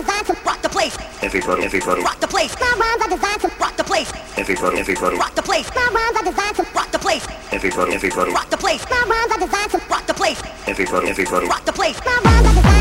designed to rock the place. Everybody, everybody, rock the place. My rhymes are designed to rock the place. Everybody, everybody, rock the place. My rhymes are designed to rock the place. Everybody, everybody, rock the place. My rhymes are designed to rock the place. Everybody, everybody, rock the place. My rhymes are designed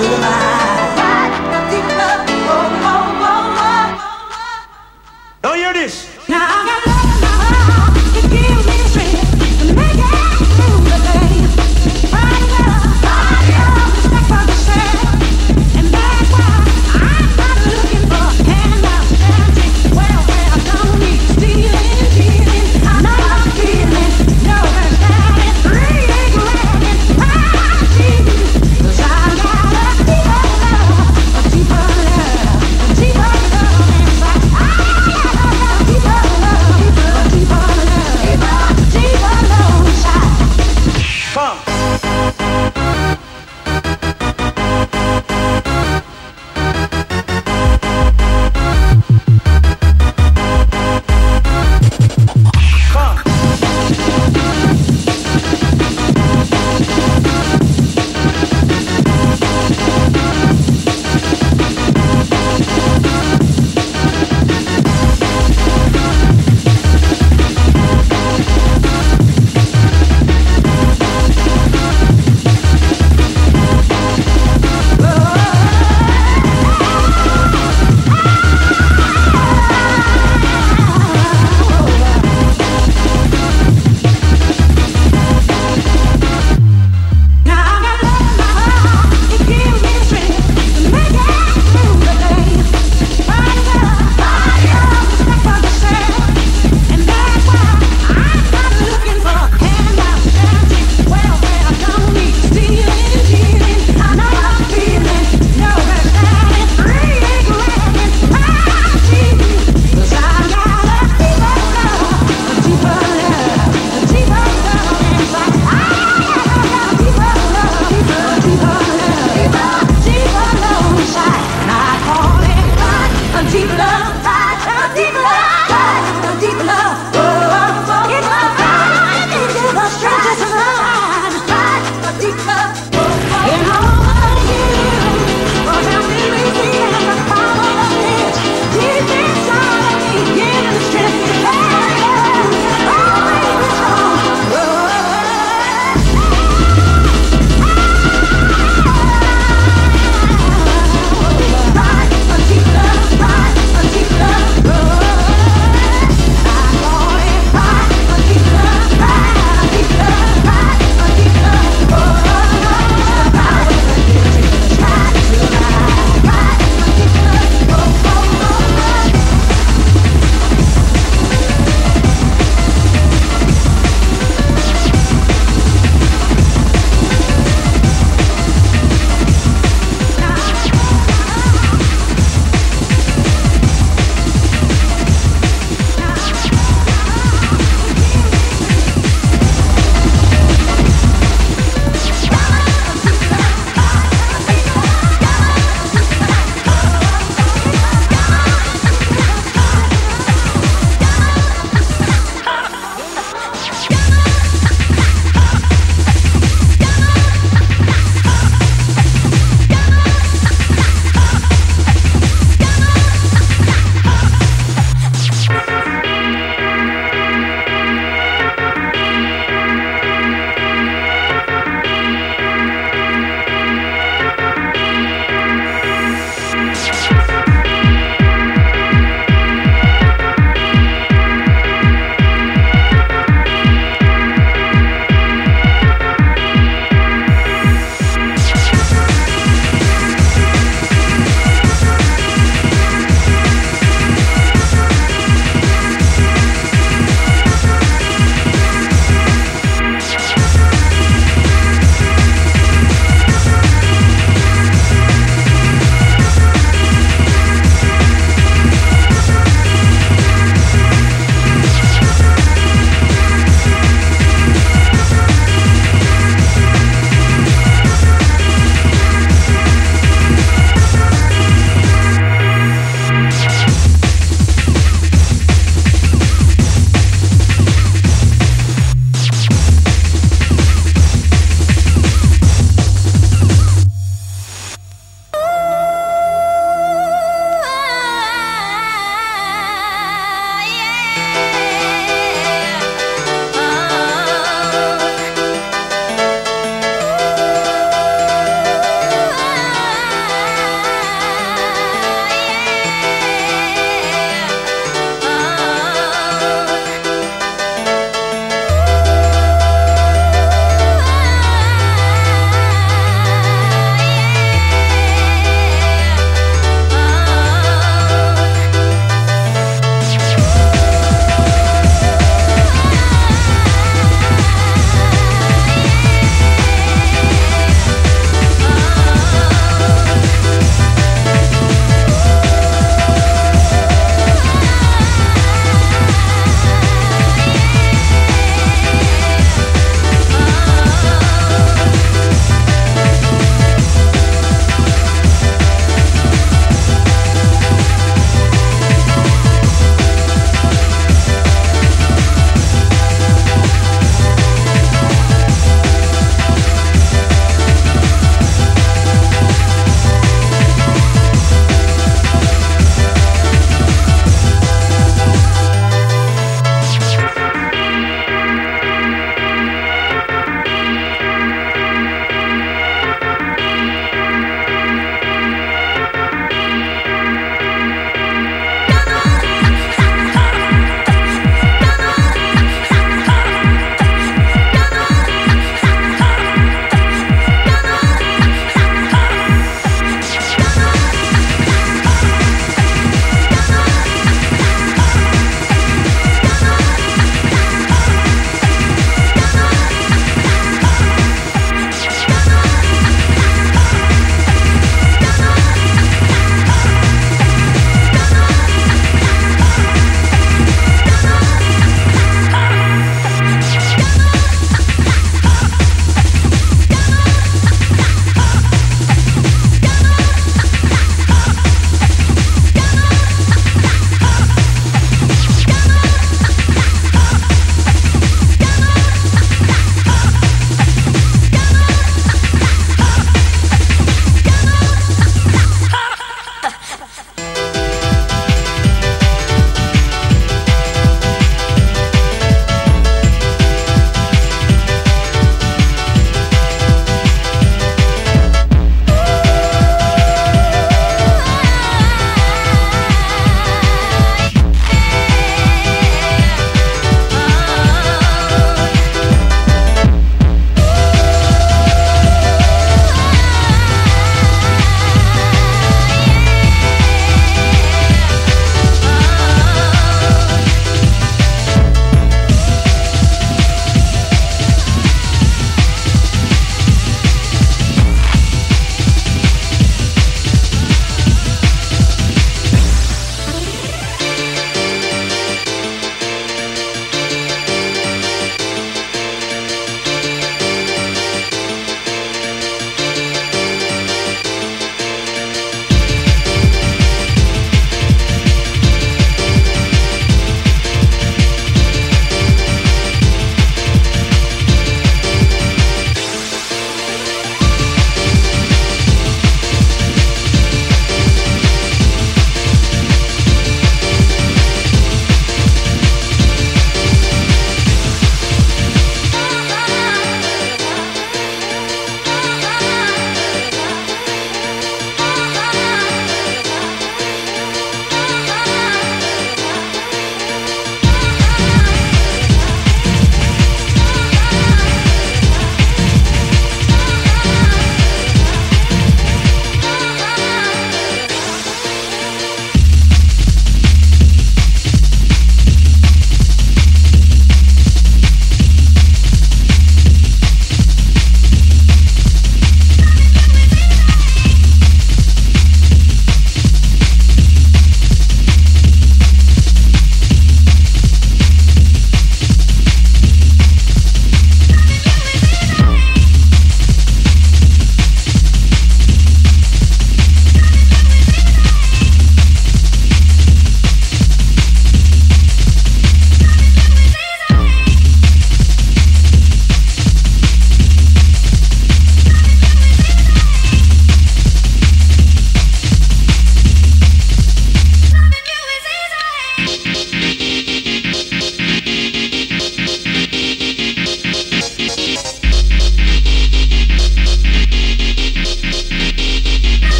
出来。